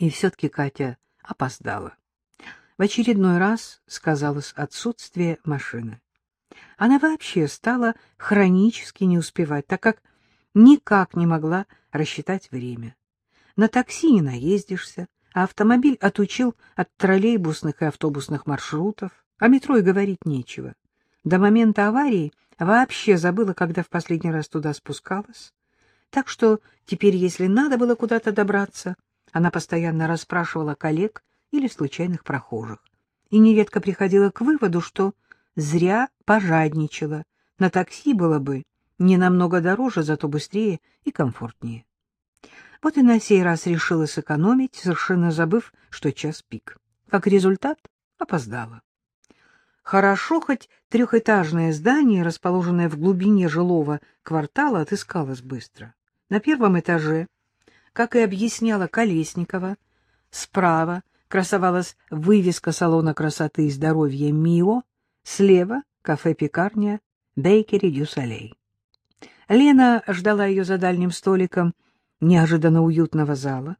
И все-таки Катя опоздала. В очередной раз сказалось отсутствие машины. Она вообще стала хронически не успевать, так как никак не могла рассчитать время. На такси не наездишься, а автомобиль отучил от троллейбусных и автобусных маршрутов, а метро и говорить нечего. До момента аварии вообще забыла, когда в последний раз туда спускалась. Так что теперь, если надо было куда-то добраться, она постоянно расспрашивала коллег или случайных прохожих. И нередко приходила к выводу, что зря пожадничала. На такси было бы не намного дороже, зато быстрее и комфортнее. Вот и на сей раз решила сэкономить, совершенно забыв, что час пик. Как результат, опоздала. Хорошо, хоть трехэтажное здание, расположенное в глубине жилого квартала, отыскалось быстро. На первом этаже, как и объясняла Колесникова, справа красовалась вывеска салона красоты и здоровья «Мио», слева — кафе-пекарня «Бейкери Дю Солей». Лена ждала ее за дальним столиком неожиданно уютного зала,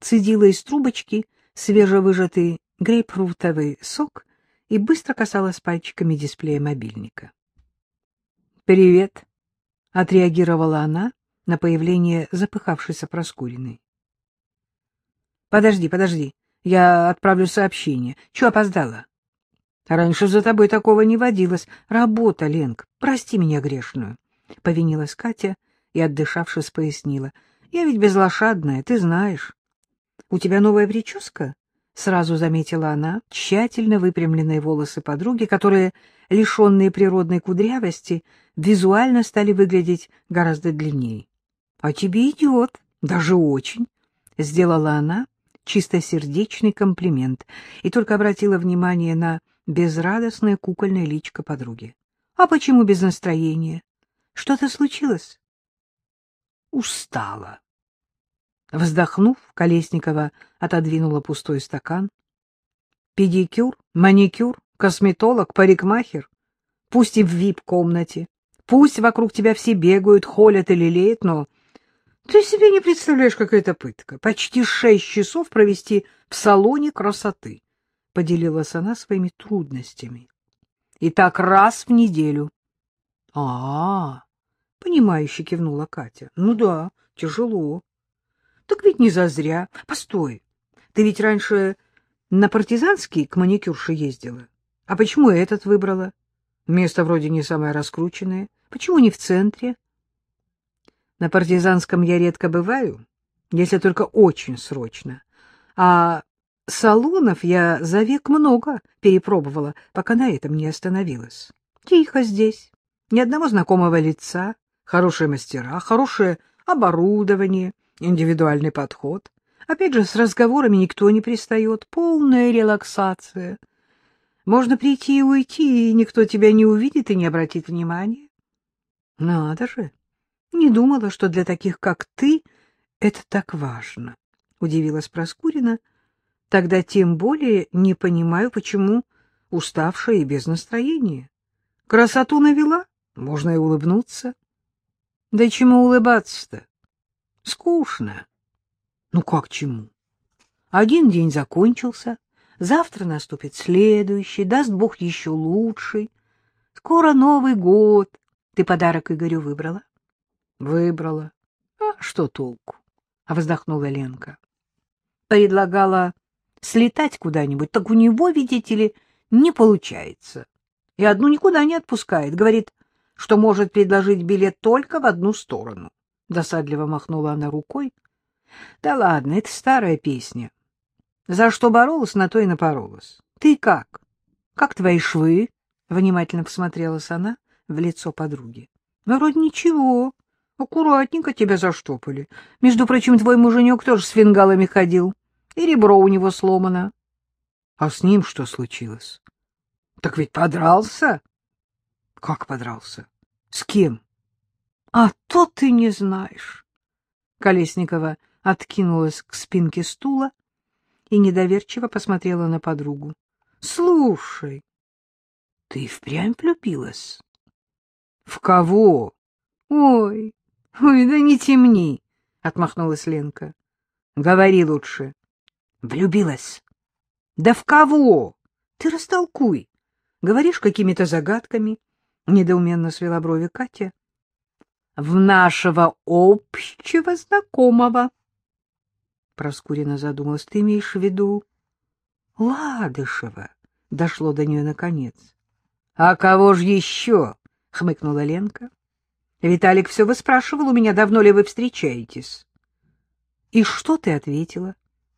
цедила из трубочки свежевыжатый грейпфрутовый сок и быстро касалась пальчиками дисплея мобильника. «Привет», — отреагировала она на появление запыхавшейся Проскуриной. «Подожди, подожди, я отправлю сообщение. Чего опоздала?» «Раньше за тобой такого не водилось. Работа, Ленк, прости меня грешную», — повинилась Катя и, отдышавшись, пояснила. «Я ведь безлошадная, ты знаешь. У тебя новая прическа?» Сразу заметила она тщательно выпрямленные волосы подруги, которые, лишенные природной кудрявости, визуально стали выглядеть гораздо длиннее. — А тебе идет, даже очень, — сделала она чистосердечный комплимент и только обратила внимание на безрадостное кукольное личико подруги. — А почему без настроения? Что-то случилось? — Устала. Вздохнув, Колесникова отодвинула пустой стакан. Педикюр, маникюр, косметолог, парикмахер. Пусть и в вип-комнате. Пусть вокруг тебя все бегают, холят и лелеют, но ты себе не представляешь, какая это пытка. Почти шесть часов провести в салоне красоты. Поделилась она своими трудностями. И так раз в неделю. А, -а, -а понимающе кивнула Катя. Ну да, тяжело. Так ведь не зазря. Постой, ты ведь раньше на партизанский к маникюрше ездила. А почему этот выбрала? Место вроде не самое раскрученное. Почему не в центре? На партизанском я редко бываю, если только очень срочно. А салонов я за век много перепробовала, пока на этом не остановилась. Тихо здесь, ни одного знакомого лица, хорошие мастера, хорошее оборудование — индивидуальный подход. Опять же, с разговорами никто не пристает, полная релаксация. Можно прийти и уйти, и никто тебя не увидит и не обратит внимания. Надо же, не думала, что для таких, как ты, это так важно, — удивилась Проскурина. Тогда тем более не понимаю, почему уставшая и без настроения. Красоту навела, можно и улыбнуться. Да чему улыбаться-то? Скучно. Ну как чему? Один день закончился, завтра наступит следующий, даст Бог еще лучший. Скоро Новый год. Ты подарок Игорю выбрала? Выбрала. А что толку? А вздохнула Ленка. Предлагала слетать куда-нибудь, так у него, видите ли, не получается. И одну никуда не отпускает. Говорит, что может предложить билет только в одну сторону. — досадливо махнула она рукой. — Да ладно, это старая песня. За что боролась, на то и напоролась. Ты как? Как твои швы? — внимательно посмотрелась она в лицо подруги. — Ну, вроде ничего. Аккуратненько тебя заштопали. Между прочим, твой муженек тоже с фингалами ходил. И ребро у него сломано. — А с ним что случилось? — Так ведь подрался. — Как подрался? С кем? —— А то ты не знаешь. Колесникова откинулась к спинке стула и недоверчиво посмотрела на подругу. — Слушай, ты впрямь влюбилась? — В кого? — Ой, ой, да не темни, — отмахнулась Ленка. — Говори лучше. Влюбилась. Да в кого? Ты растолкуй. Говоришь какими-то загадками. Недоуменно свела брови Катя. В нашего общего знакомого. Проскурина задумалась. Ты имеешь в виду Ладышева? Дошло до нее наконец. — А кого ж еще? — хмыкнула Ленка. — Виталик все выспрашивал у меня, давно ли вы встречаетесь. — И что ты ответила?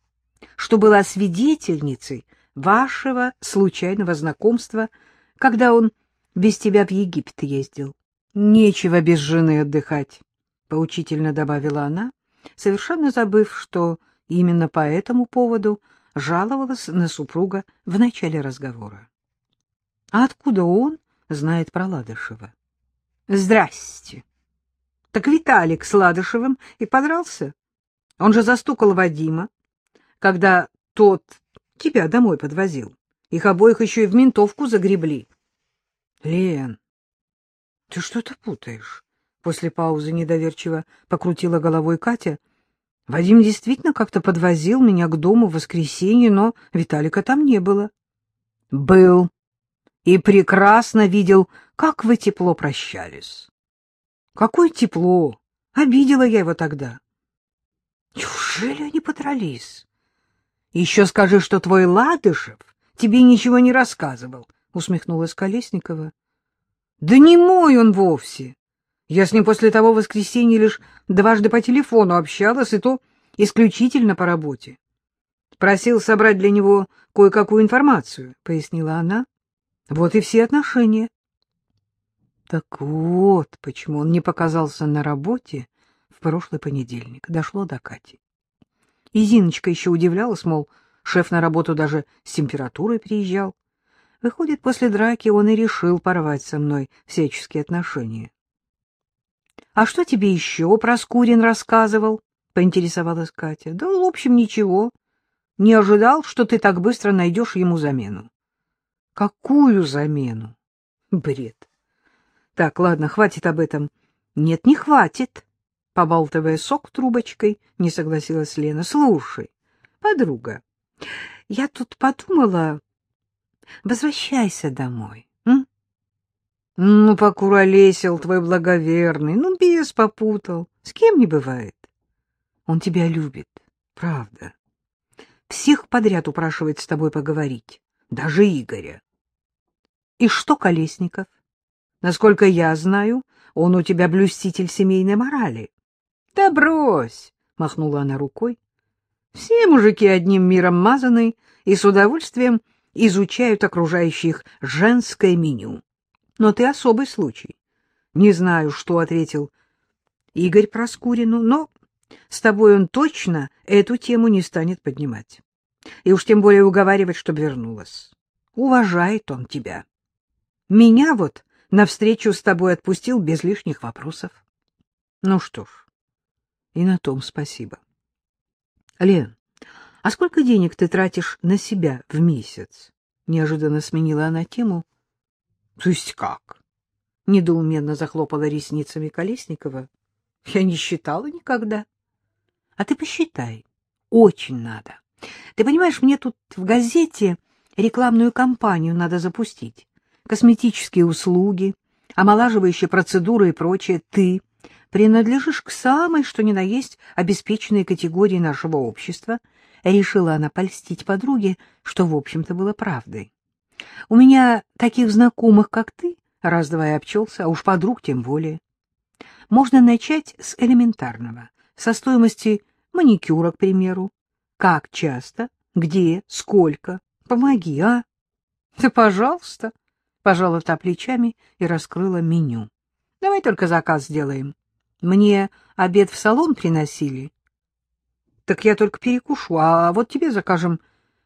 — Что была свидетельницей вашего случайного знакомства, когда он без тебя в Египет ездил. — Нечего без жены отдыхать, — поучительно добавила она, совершенно забыв, что именно по этому поводу жаловалась на супруга в начале разговора. А откуда он знает про Ладышева? Здрасте. Так Виталик с Ладышевым и подрался. Он же застукал Вадима, когда тот тебя домой подвозил. Их обоих еще и в ментовку загребли. Лен, ты что-то путаешь? После паузы недоверчиво покрутила головой Катя — Вадим действительно как-то подвозил меня к дому в воскресенье, но Виталика там не было. — Был. И прекрасно видел, как вы тепло прощались. — Какое тепло? Обидела я его тогда. — Неужели они подрались? — Еще скажи, что твой Ладышев тебе ничего не рассказывал, — усмехнулась Колесникова. — Да не мой он вовсе. Я с ним после того воскресенья лишь дважды по телефону общалась, и то исключительно по работе. Просил собрать для него кое-какую информацию, — пояснила она. Вот и все отношения. Так вот, почему он не показался на работе в прошлый понедельник. Дошло до Кати. И Зиночка еще удивлялась, мол, шеф на работу даже с температурой приезжал. Выходит, после драки он и решил порвать со мной всяческие отношения. — А что тебе еще Проскурин рассказывал? — поинтересовалась Катя. — Да, в общем, ничего. Не ожидал, что ты так быстро найдешь ему замену. — Какую замену? Бред. Так, ладно, хватит об этом. Нет, не хватит. Побалтывая сок трубочкой, не согласилась Лена. Слушай, подруга, я тут подумала... Возвращайся домой. М? Ну, покуролесил твой благоверный, ну, бес попутал. С кем не бывает. Он тебя любит, правда. Всех подряд упрашивает с тобой поговорить, даже Игоря. И что, Колесников? Насколько я знаю, он у тебя блюститель семейной морали. Да брось, махнула она рукой. Все мужики одним миром мазаны и с удовольствием изучают окружающих женское меню. Но ты особый случай. Не знаю, что ответил Игорь Проскурину, но с тобой он точно эту тему не станет поднимать. И уж тем более уговаривать, чтобы вернулась. Уважает он тебя. Меня вот навстречу с тобой отпустил без лишних вопросов. Ну что ж, и на том спасибо. Лен, а сколько денег ты тратишь на себя в месяц? Неожиданно сменила она тему. — То есть как? — недоуменно захлопала ресницами Колесникова. — Я не считала никогда. — А ты посчитай. Очень надо. Ты понимаешь, мне тут в газете рекламную кампанию надо запустить. Косметические услуги, омолаживающие процедуры и прочее. Ты принадлежишь к самой, что ни на есть, обеспеченной категории нашего общества. Решила она польстить подруге, что, в общем-то, было правдой. У меня таких знакомых, как ты, раз-два и обчелся, а уж подруг тем более. Можно начать с элементарного, со стоимости маникюра, к примеру. Как часто, где, сколько? Помоги, а? Да, пожалуйста, пожала та плечами и раскрыла меню. Давай только заказ сделаем. Мне обед в салон приносили. Так я только перекушу, а вот тебе закажем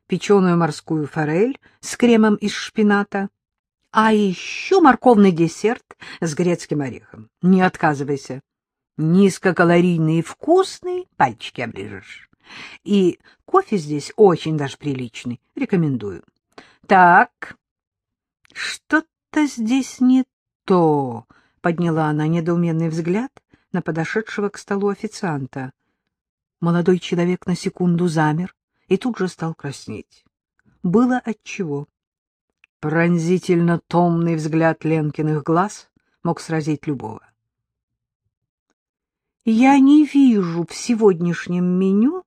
печеную морскую форель с кремом из шпината, а еще морковный десерт с грецким орехом. Не отказывайся. Низкокалорийный и вкусный, пальчики оближешь. И кофе здесь очень даже приличный, рекомендую. Так, что-то здесь не то, подняла она недоуменный взгляд на подошедшего к столу официанта. Молодой человек на секунду замер, и тут же стал краснеть. Было отчего. Пронзительно томный взгляд Ленкиных глаз мог сразить любого. «Я не вижу в сегодняшнем меню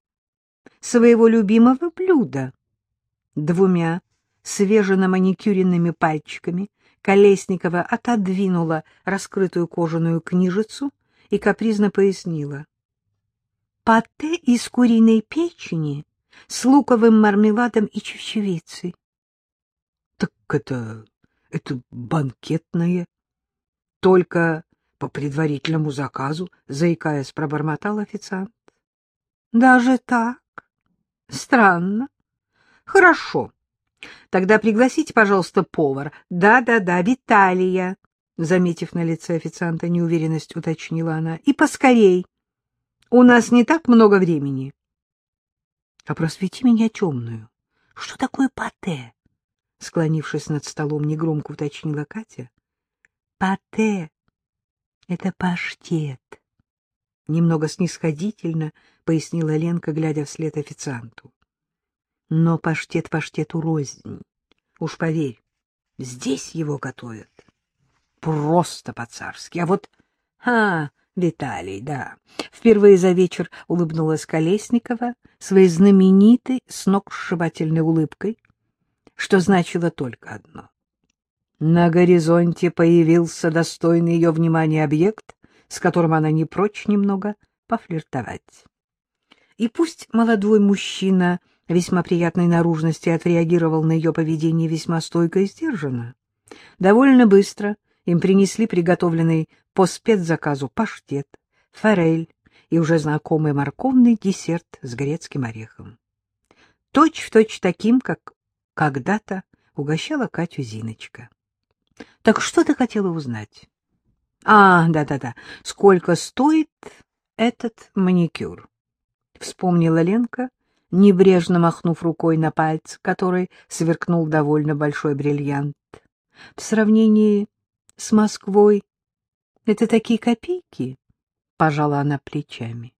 своего любимого блюда». Двумя свеженаманикюренными пальчиками Колесникова отодвинула раскрытую кожаную книжицу и капризно пояснила. «Патте из куриной печени с луковым мармеладом и чечевицей». «Так это... это банкетное. Только по предварительному заказу», — заикаясь, пробормотал официант. «Даже так? Странно. Хорошо». Тогда пригласите, пожалуйста, повар. Да-да-да, Виталия. Заметив на лице официанта неуверенность, уточнила она. И поскорей. У нас не так много времени. А просвети меня темную. Что такое пате? Склонившись над столом, негромко уточнила Катя. Пате — это паштет. Немного снисходительно пояснила Ленка, глядя вслед официанту. Но паштет паштету рознь. Уж поверь, здесь его готовят. Просто по-царски. А вот... А, Виталий, да. Впервые за вечер улыбнулась Колесникова своей знаменитой сногсшибательной улыбкой, что значило только одно. На горизонте появился достойный ее внимания объект, с которым она не прочь немного пофлиртовать. И пусть молодой мужчина весьма приятной наружности отреагировал на ее поведение весьма стойко и сдержанно. Довольно быстро им принесли приготовленный по спецзаказу паштет, форель и уже знакомый морковный десерт с грецким орехом. Точь-в-точь точь таким, как когда-то угощала Катю Зиночка. — Так что ты хотела узнать? — А, да-да-да, сколько стоит этот маникюр? — вспомнила Ленка, небрежно махнув рукой на пальц, который сверкнул довольно большой бриллиант. В сравнении с Москвой это такие копейки, — пожала она плечами.